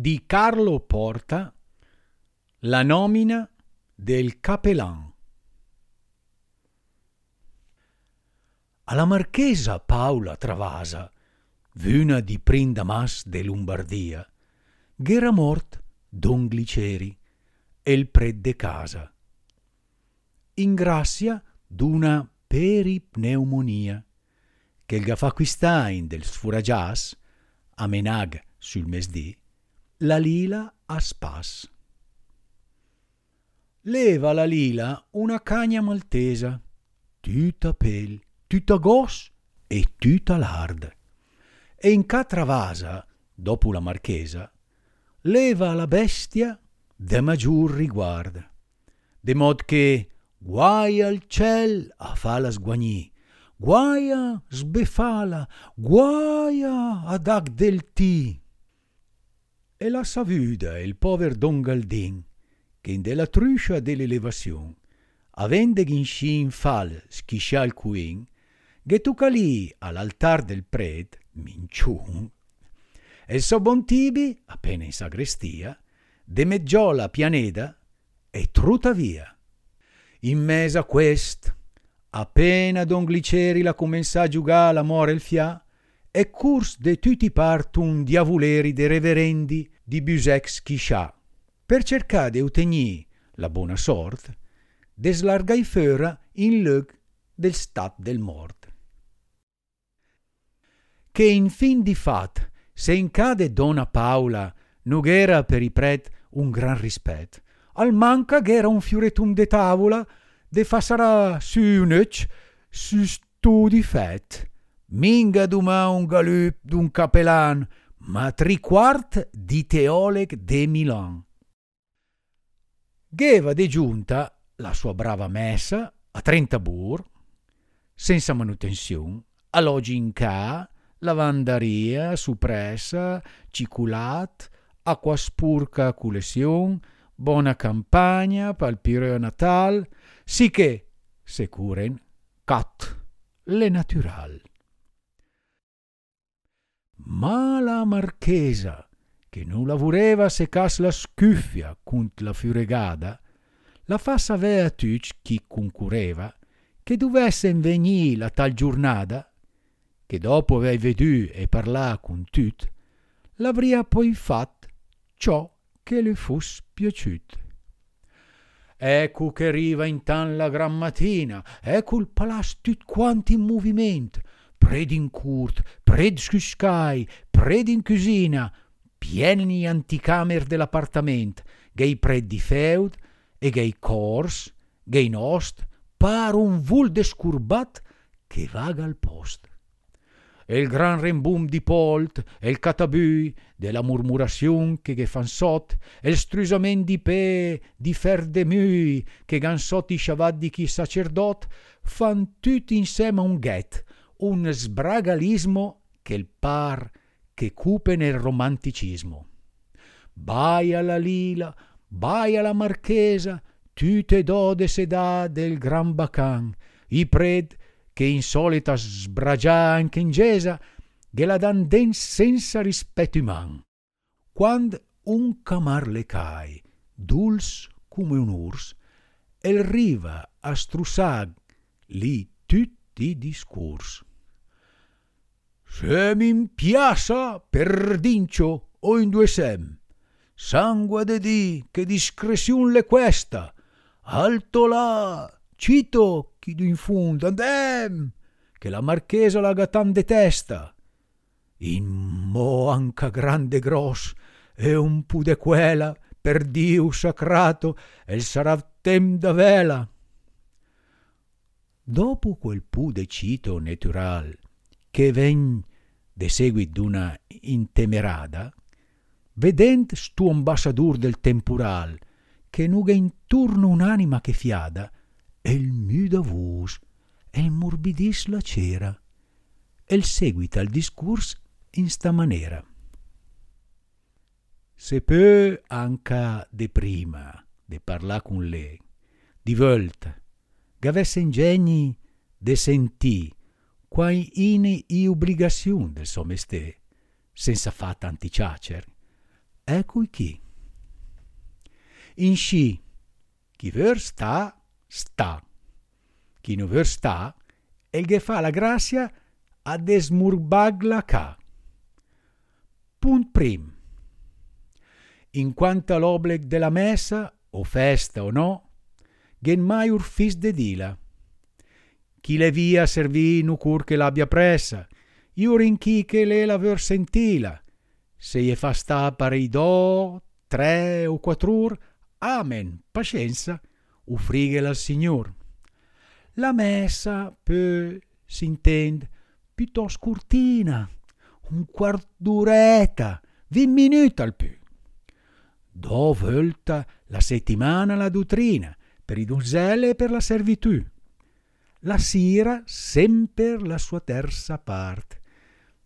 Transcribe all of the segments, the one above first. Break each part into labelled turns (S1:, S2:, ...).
S1: di Carlo Porta La nomina del capellan. Alla marchesa Paola Travasa, vuna di Prindamas de Lombardia, gh'era mort Don Gliceri, e il pred de casa. In grazia d'una peripneumonia, che il gafà quistain del sfuragias, a menag sul mesdì, la lila a spas. Leva la lila una cagna maltesa, tutta pel, tutta gos e tutta lard. E in catra vasa, dopo la marchesa, leva la bestia de maggior riguarda, de mod che guai al ciel a fala sguagnì, guaia sbefala, guaia ad ag del ti. E la savuda il pover Don Galdin, che in della truscia dell'elevazione, avende in fal schiscia il queen, che tuca lì all'altar del pred, minciun, e il so Bontibi, appena in sagrestia, demeggiò la pianeda e truta via. In mesa quest, appena Don Gliceri la comensà a giugà l'amore il fia, e curs de tutti part un diavoleri de reverendi di Busex Chiscià, per cercare de utegni la buona sorte, de slargai fera in lug del stat del mort. Che in fin di fat, se incade Donna Paola, nughera per i pret un gran rispet, al manca gh'era un fioretum de tavola, de fa sarà su unec, su stu di fet, minga duma un galup d'un capelan, ma triquart di teoleg de Milan. Gheva de giunta la sua brava messa a trenta bur, senza manutenzione, alloggi in ca, lavandaria, suppressa, ciculat, acqua spurca culesion, bona campagna, palpireo natal, sicché, securen, cat, le natural. Ma la marchesa, che non lavureva se cas la scuffia cunt la furegada, la fa savere a tuc chi concurreva, che dovesse invenì la tal giornata, che dopo aver vedù e parlà con tut, l'avria poi fat ciò che le fus piaciut. Ecco che arriva in tan la gran mattina, ecco il palast tut quanti in movimento, pred in curt, pred scuscai, pred in cusina, pieni anticamer dell'appartament, gei pred di feud, e gei cors, gei nost, par un vul descurbat che vaga al post. E il gran rembum di polt, e il catabui, della murmurazione che che fan sot, e il strusament di pe, di fer de mui, che gan sot i sciavad di chi sacerdot, fan tutti insieme un ghet, un sbragalismo che il par che cupe nel romanticismo. Bai alla lila, bai alla marchesa, tutte dode sedà del gran bacan, i pred che insolita sbragia anche in gesa, che la dan den senza rispetto iman. Quando un camar le cai, duls come un urs, el riva a strussag lì tutti discurs. Se mi piassa per dincio o in due sem, sangue de di che discrezion le questa, alto là, cito chi in fondo, andem, che la marchesa la gatan de testa. In mo anca grande gros, e un pu de quela, per Dio sacrato, el sarà tem da vela. Dopo quel pu de cito natural, que ven de seguit d'una intemerada, vedent stu ambassador del temporal que nuga intorno un'anima che fiada, el muda vos, el morbidis la cera, el seguita al discurs in sta manera. Se peu anca de prima de parlar con le, di volta, gavesse ingegni de sentir quai i obbligazion del suo mestè, senza fa tanti ciacer, ecco chi. In sci, chi vuol sta, sta. Chi non vuol sta, el che fa la grazia a desmurbagla ca. Punt prim. In quanto all'obleg della messa, o festa o no, gen mai ur fis de dila. Chi le via servì nu cur che l'abbia pressa, iur in chi che le l'aver sentila. Se je fa sta parei do, tre o quattr'ur, amen, pazienza, ufrighela al Signor. La messa, poi, s'intende, piuttosto curtina, un quart d'ureta, vin minuti al più. Do volta la settimana la dottrina, per i donzelle e per la servitù. La sera sempre la sua terza parte,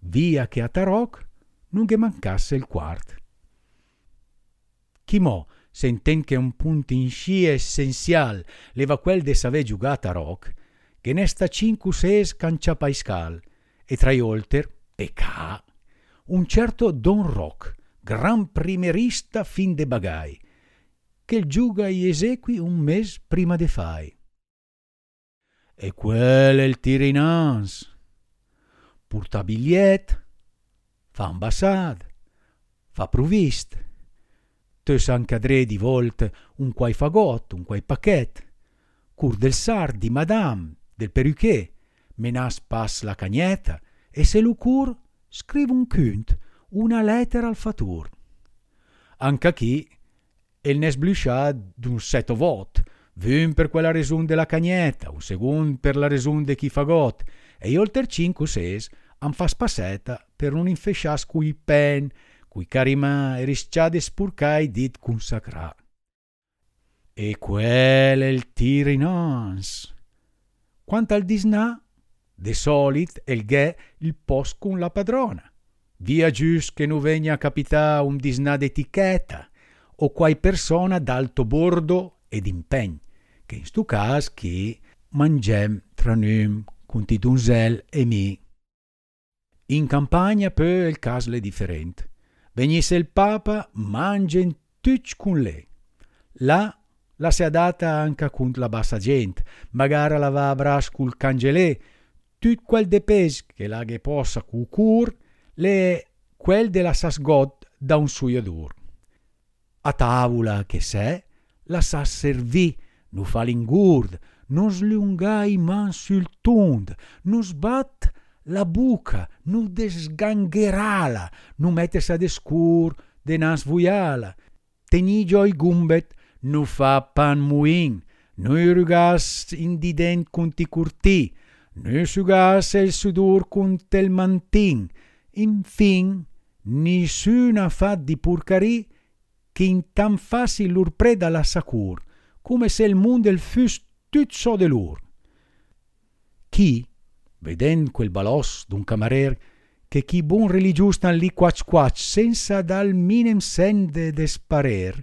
S1: via che a Taroc non che mancasse il quart. Chimò, senten che un punto in scia essenzial leva quel de save giugata rock, che nesta cinque ses cancia paiscal, e tra i olter, pecà, un certo Don Rock, gran primerista fin de bagai, che giuga i esequi un mes prima de fai. E quel è il tirinans. Porta bigliet, fa ambassad, fa provvist. Tös ancadré di volte un quai fagot, un quai paquet. Cur del sardi, madame, del peruché, menas pas la cagnetta, e se lu cur, scrive un cunt, una lettera al fatur. Anche chi, el nes bluscià d'un seto vot, un per quella resun della cagnetta, un segun per la resun de chi fagot, e oltre cinque ses am fa spassetta per non infescias cui pen, cui carima e risciade spurcai dit consacrà. E quel è il tirinans. Quanto al disnà, de solit el ghe il post con la padrona. Via gius che nu vegna capità un disnà d'etichetta, o quai persona d'alto bordo ed impegn, che in stu cas chi mangem tra num cunti dunzel e mi. In campagna poi il cas le different. Venisse il papa, mangen tutti con lei. Là la si adatta anche con la bassa gente, magari la va a bras col cangelè, tut quel de pes che la che possa cucur, le quel della sasgot da un suiadur. A tavola che se, la sa servì, nu fa l'ingurd, non slungai man sul tund, nu sbat la buca, nu desgangherala, nu mettesa a descur de nas vuiala, teni gioi gumbet, nu fa pan muin, nu rugas in di dent cunti curti, nu sugas el sudur cunt el mantin, infin, nissuna fa di purcari che in tan facil lur preda la sacur, come se il mondo el fus tut so de lur. Chi, vedend quel balos d'un camarer, che chi buon religius tan li quac quac, senza dal minem sen de desparer,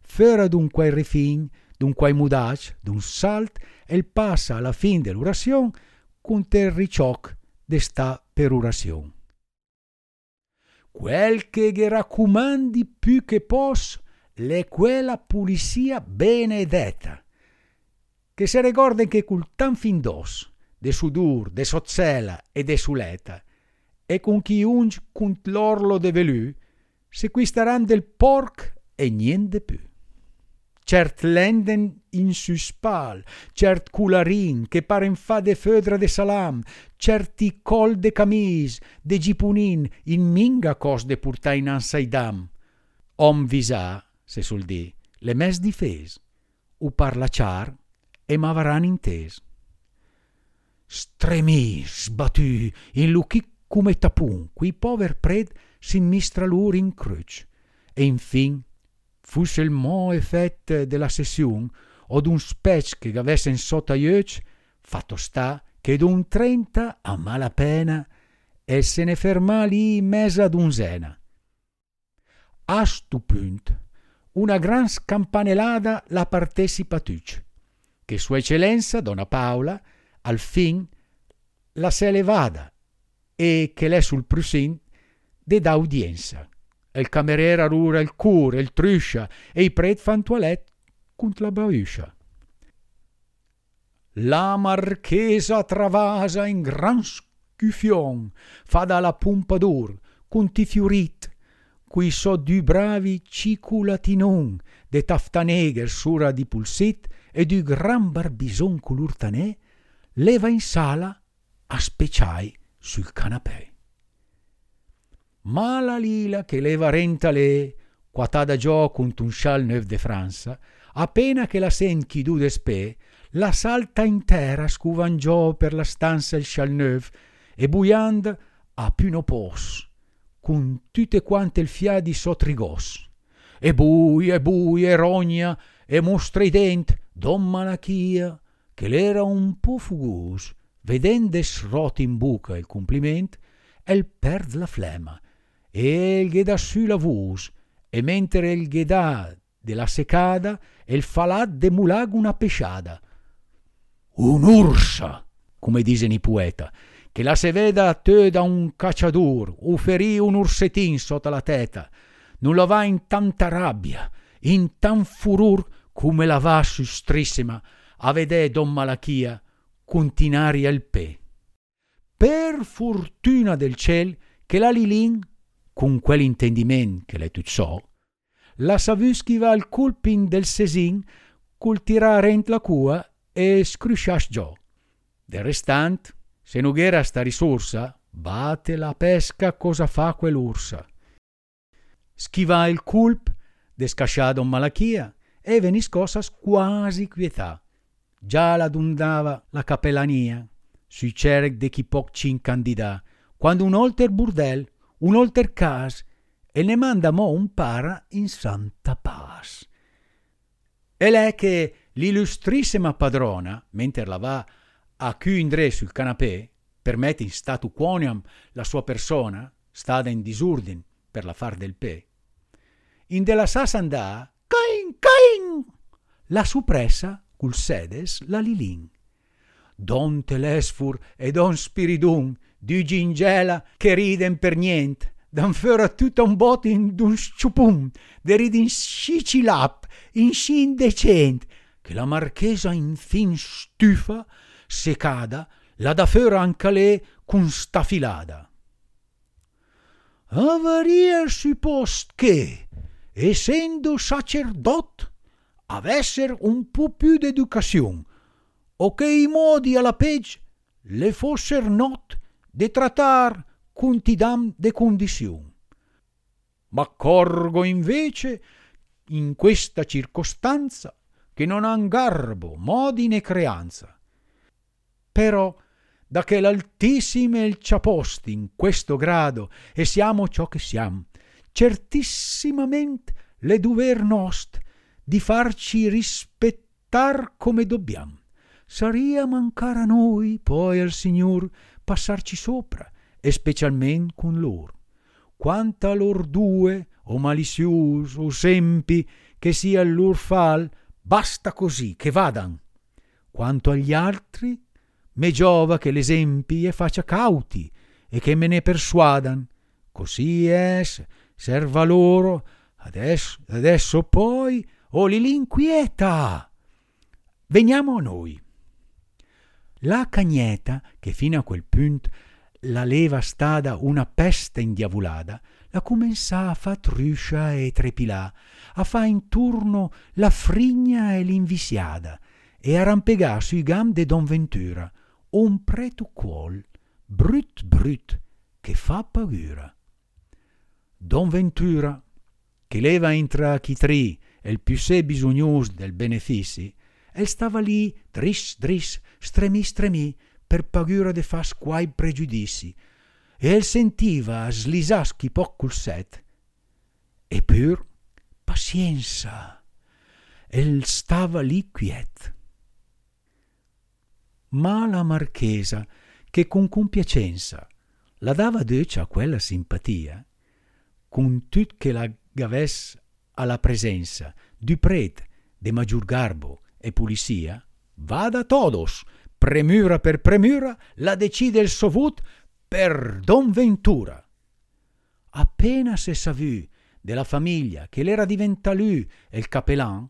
S1: fera d'un quai refin, d'un quai mudac, d'un salt, el passa alla fin dell'orazione, con ter ricioc de sta per orazione quel che raccomandi più che pos le quella pulizia benedetta che se ricorden che cul tan fin dos de sudur, de sozzela e de suleta e con chi unge cunt l'orlo de velù se qui staran del porc e niente più cert lenden in su spal, cert cularin che paren fa de födra de salam, certi col de camis, de gipunin, in minga cos de purtar in ansaidam. Om visà, se sul di, le mes difes, u parla char e m'avaran intes. Stremì, sbatù, in luchi come tapun, qui pover pred sin mistra lur in cruc, e infin fusse il mo effetto della sessione o d'un spec che avesse in sotto aiuc, fatto sta che d'un trenta a malapena e se ne ferma lì in mezzo ad un zena. A stu punt, una gran scampanellada la partecipa tuc, che Sua Eccellenza, Donna Paola, al fin la se levada e che l'è sul prusin de da udienza. Il cameriera rura il cur, il truscia, e i pret fan toilette cunt la bauscia. La marchesa travasa in gran scufion, fa da la pompadour, cunti fiorit, qui so du bravi ciculatinon, de taftaneger sura di pulsit e du gran barbison colur tanè, leva in sala a speciai sul canapè. Ma la lila che leva renta le, quatà da gio cunt un chal neuf de Franza, appena che la sen chi du despè, la salta intera scuvan giò per la stanza il chal neuf e buiand a più pos, con tutte quante il fiadi sotrigos. E bui, e bui, e rogna, e mostra i dent, don Malachia, che l'era un po' fugus, vedende srot in buca il compliment, el perd la flema, e il gheda su la vus, e mentre il gheda della secada, el falat de mulag una pesciada. Un'ursa, come dicono i poeta, che la se veda a te da un cacciadur, o ferì un ursetin sotto la teta, non la va in tanta rabbia, in tan furur, come la va sustrissima, a vedè Don Malachia continari al pe. Per fortuna del ciel che la Lilin, con quell'intendiment che le tuzzò, la savuschiva al culpin del sesin col tirare la cua e scruscias giò. Del restant, se nughera sta risorsa, bate la pesca cosa fa quell'ursa. Schiva il culp, descascià Don Malachia, e venis cosas quasi quietà. Già la dundava la capellania, sui cerc de chi poc ci incandidà, quando un olter burdel, un olter cas, e ne manda mo un para in santa paz. E lei che l'illustrissima padrona, mentre la va a chiudere sul canapè, permette in statu quoniam la sua persona, stada in disordine per la far del pe, in della sas andà, cain, cain, la suppressa cul sedes la lilin. Don Telesfur e Don Spiridun, du gingela che riden per niente, dan fora tutta un bot in d'un sciupum, de ridin scicilap, in sci indecent, che la marchesa infin stufa, secada, la da fora anche lei con stafilada. Avaria suppost che, essendo sacerdot, avesser un po' più d'educazione, o che i modi alla peggia le fosser not de trattar con tidam de condizione. Ma accorgo invece in questa circostanza che non han garbo, modi né creanza. Però, da che l'altissime il ci ha posti in questo grado e siamo ciò che siamo, certissimamente le duver nost di farci rispettar come dobbiamo. Saria mancare a noi poi al Signor passarci sopra, e specialmente con loro. Quanta lor due, o malizius, o sempi, che sia lor fal, basta così, che vadan. Quanto agli altri, me giova che l'esempi e faccia cauti, e che me ne persuadan. Così es, serva loro, adesso, adesso poi, o li l'inquieta. Veniamo a noi. La cagneta, che fino a quel punto la leva stada una peste indiavulada, la comença a fa truscia e trepilà, a fa intorno la frigna e l'invisiada, e a rampegà sui gam de Don Ventura, un preto quol, brut brut, che fa paura. Don Ventura, che leva intra chi tri il più sé bisognoso del benefici, e stava lì dris dris, stremì stremì, per paura de fas quai pregiudici, e el sentiva slisaschi poc cul set. E pur, pazienza, el stava lì quiet. Ma la marchesa, che con compiacenza la dava dece a quella simpatia, con tut che la gaves alla presenza du pret de maggior garbo e pulicia, vada todos, premura per premura, la decide il sovut per Don Ventura. Appena se sa vu della famiglia che l'era diventa lui il capellan,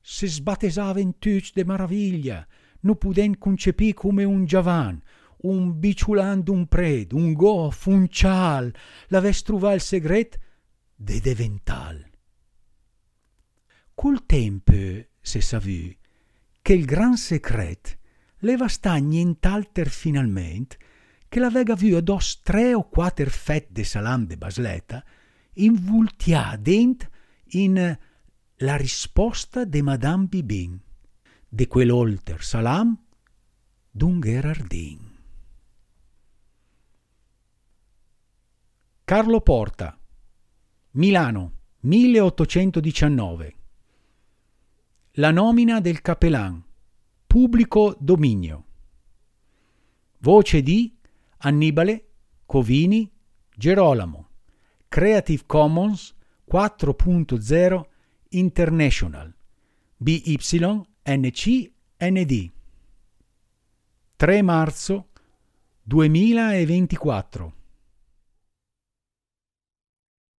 S1: si sbattesava in tuc de maraviglia, non pudent concepì come un giavan, un biciulan d'un pred, un gof, un cial, l'avess truvat il segret de devental. Col tempo se sa vu che il gran secret leva sta nient'alter finalment che l'avega vu ados tre o quater fet de salam de basleta invultià dent in la risposta de Madame Bibin, de quell'olter salam d'un Gherardin. Carlo Porta, Milano, 1819. La nomina del capellan, pubblico dominio. Voce di Annibale Covini Gerolamo. Creative Commons 4.0 International BYNC ND 3 marzo 2024